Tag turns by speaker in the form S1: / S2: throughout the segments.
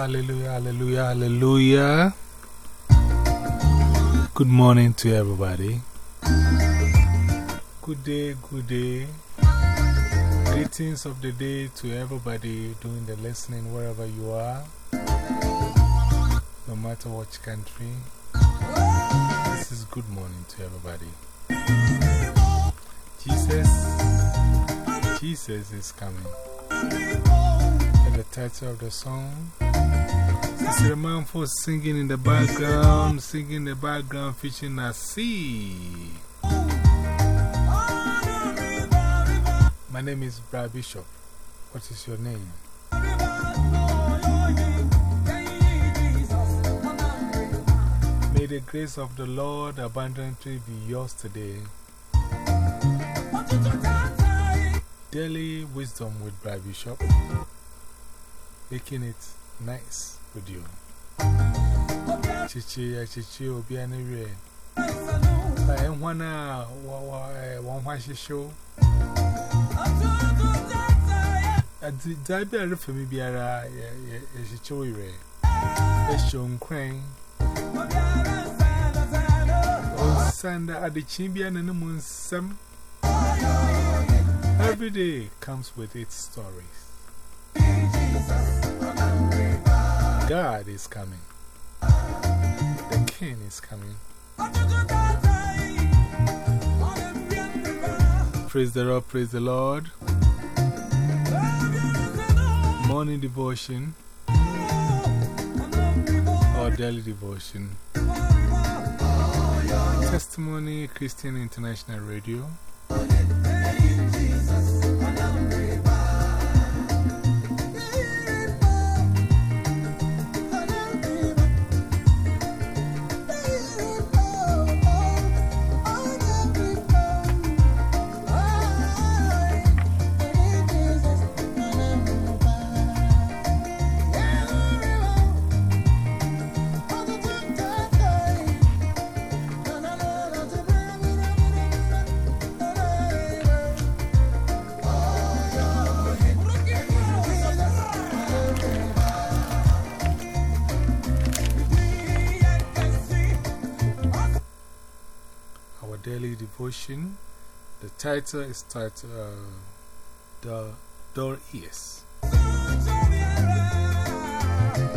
S1: hallelujah, hallelujah, hallelujah. Good morning to everybody. Good day, good day. Greetings of the day to everybody doing the listening wherever you are, no matter which country. This is good morning to everybody. Jesus, Jesus is coming. The title of the song is a man for singing in the background, singing in the background, featuring a sea. My name is Brad Bishop. What is your name? May the grace of the Lord abundantly be yours today. Daily wisdom with Brad Bishop, making it nice with you. Chichi, eh, Chichi, Obiani Red. I am one one show. I did for me, be a chichi red. A eh, shown crane. Sanda at the Chimbian and the moon, some every day comes with its stories. God is coming. The King is coming. Praise the Lord, praise the Lord. Morning devotion or daily devotion. Testimony Christian International Radio. Devotion. The title is titled uh, The Dull Ears.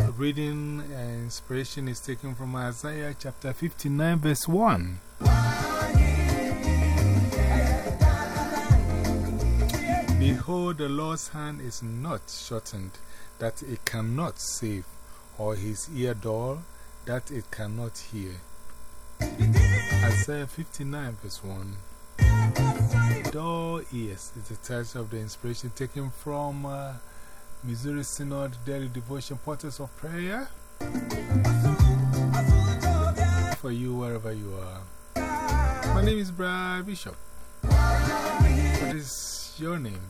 S1: The reading and inspiration is taken from Isaiah chapter 59, verse 1. Behold, the Lord's hand is not shortened that it cannot save, or his ear dull that it cannot hear. Isaiah 59, verse 1. Dull Ears is the title of the inspiration taken from uh, Missouri Synod Daily Devotion Portals of Prayer. For you, wherever you are. My name is Brad Bishop. What is your name?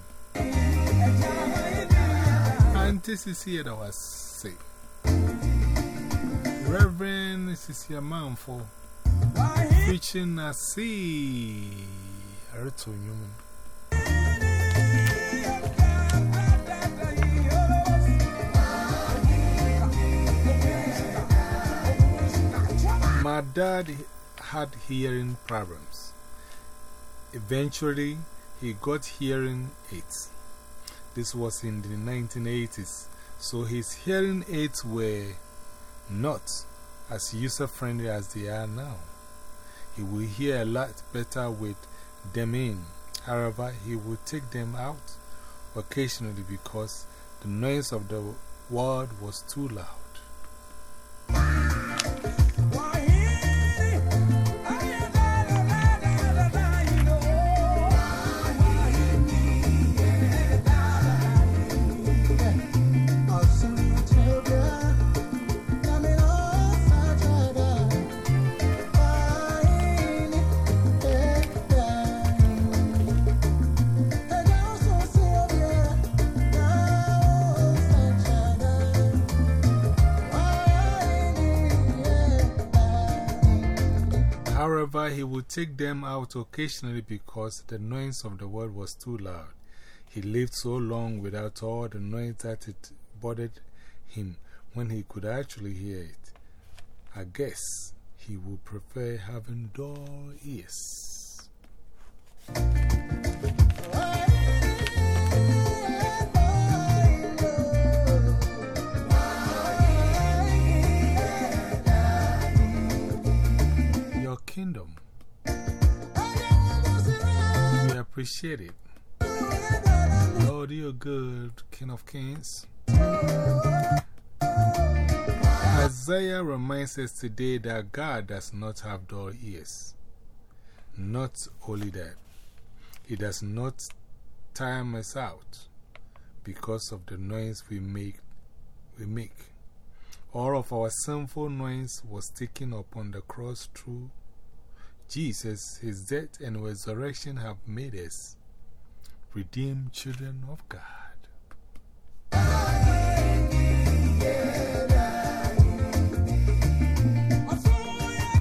S1: And this is here that was say. Reverend Sisia Manfo preaching a sea. Little human. My dad had hearing problems. Eventually, he got hearing aids. This was in the 1980s, so his hearing aids were not as user friendly as they are now. He will hear a lot better with them in. However, he will take them out occasionally because the noise of the world was too loud. However, he would take them out occasionally because the noise of the world was too loud. He lived so long without all the noise that it bothered him when he could actually hear it. I guess he would prefer having dull ears. Appreciate it. Oh, Lord, you're good, King of Kings. Isaiah reminds us today that God does not have dull ears. Not only that, He does not time us out because of the noise we make. We make. All of our sinful noise was taken upon the cross through Jesus. His death and resurrection have made us redeemed children of God.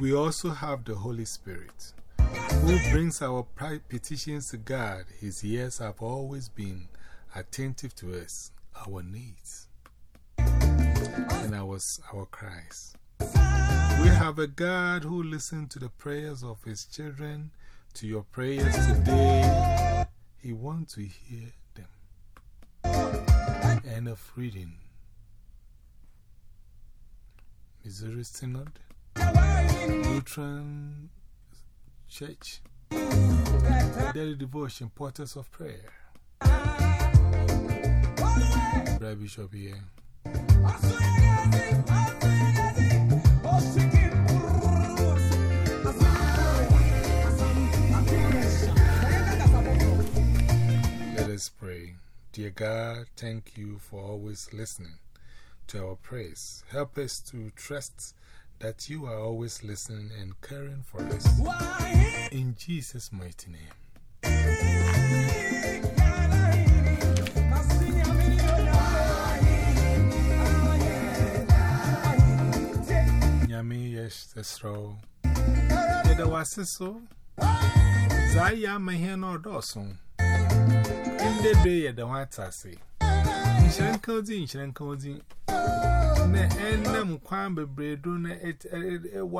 S1: We also have the Holy Spirit, who brings our petitions to God. His ears have always been attentive to us, our needs, and our, our cries. We have a God who listens to the prayers of His children, to your prayers today. He wants to hear them. End of reading. Missouri Synod, Lutheran Church, Daily Devotion, Portals of Prayer. Brother Bishop here. Dear God, thank you for always listening to our prayers. Help us to trust that you are always listening and caring for us. In Jesus' mighty name. Zaya maheno dosun. Ndị be ya da nwata asị. Nchere nke ozi, nchere nke ozi. Na ene m kwan bebree do na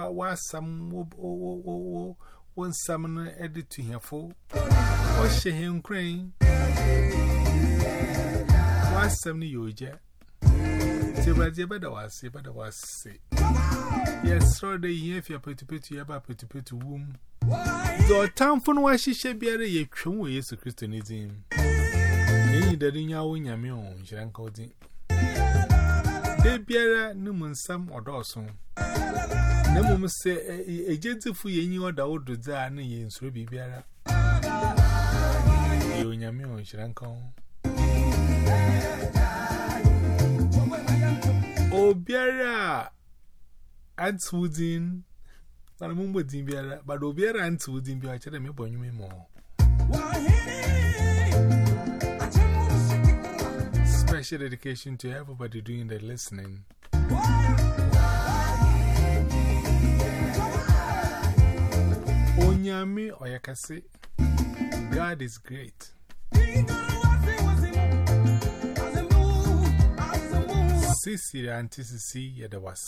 S1: wasam wo nsam na ede tuhefo. O shehe nkren. Wasam ni yoje. Tibaje bada wasi, bada wasi. Yes, sir, the year if you're pretty pretty, you're about pretty pretty womb. Wow! The time for why she should be a ye chum way is a Christianism. Any in your wing, your own, she ran coding. They bear a numan sum or dawson. No mum say a gentle ye knew that would do that and ye in Sribi bearer. You and your own, she ran. Oh, bearer, Aunts Woodin. But I'm wooden bearer, but Obiera ants wooden be I tell me born you more. Special dedication to everybody doing the listening. Onyami Oyakase, God is great. Sisi antisisi yada was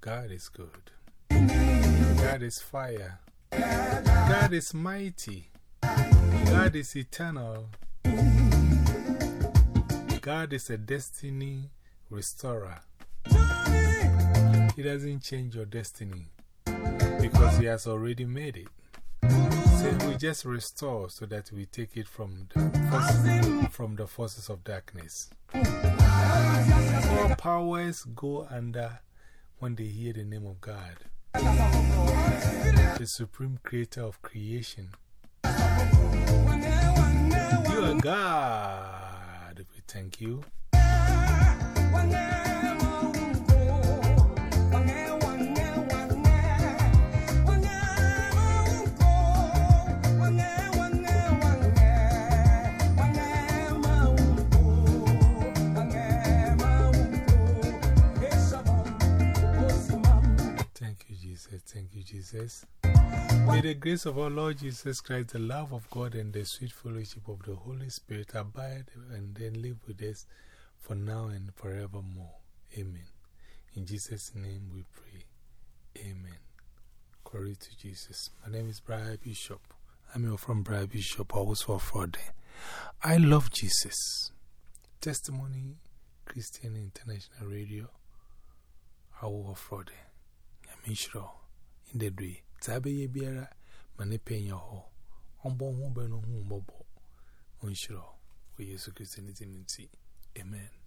S1: God is good. God is fire. God is mighty. God is eternal. God is a destiny restorer. He doesn't change your destiny because He has already made it. So we just restore so that we take it from the, forces, from the forces of darkness. All powers go under when they hear the name of God, the supreme creator of creation. You are God. We thank you. May the grace of our Lord Jesus Christ, the love of God, and the sweet fellowship of the Holy Spirit abide and then live with us for now and forevermore. Amen. In Jesus' name we pray. Amen. Glory to Jesus. My name is Brian Bishop. I'm here from Brian Bishop, always for Friday. I love Jesus. Testimony Christian International Radio. I will Friday. I'm sure in the day. Tabe ye biara, mani penya ho. Ombo humbe no humbo bo. Unshiro, we Yesu Christi niziminti. Amen.